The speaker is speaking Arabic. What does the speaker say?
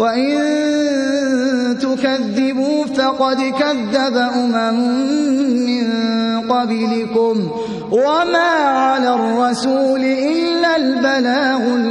وإن تكذبوا فقد كذب أمم من قبلكم وما على الرسول إلا البلاغ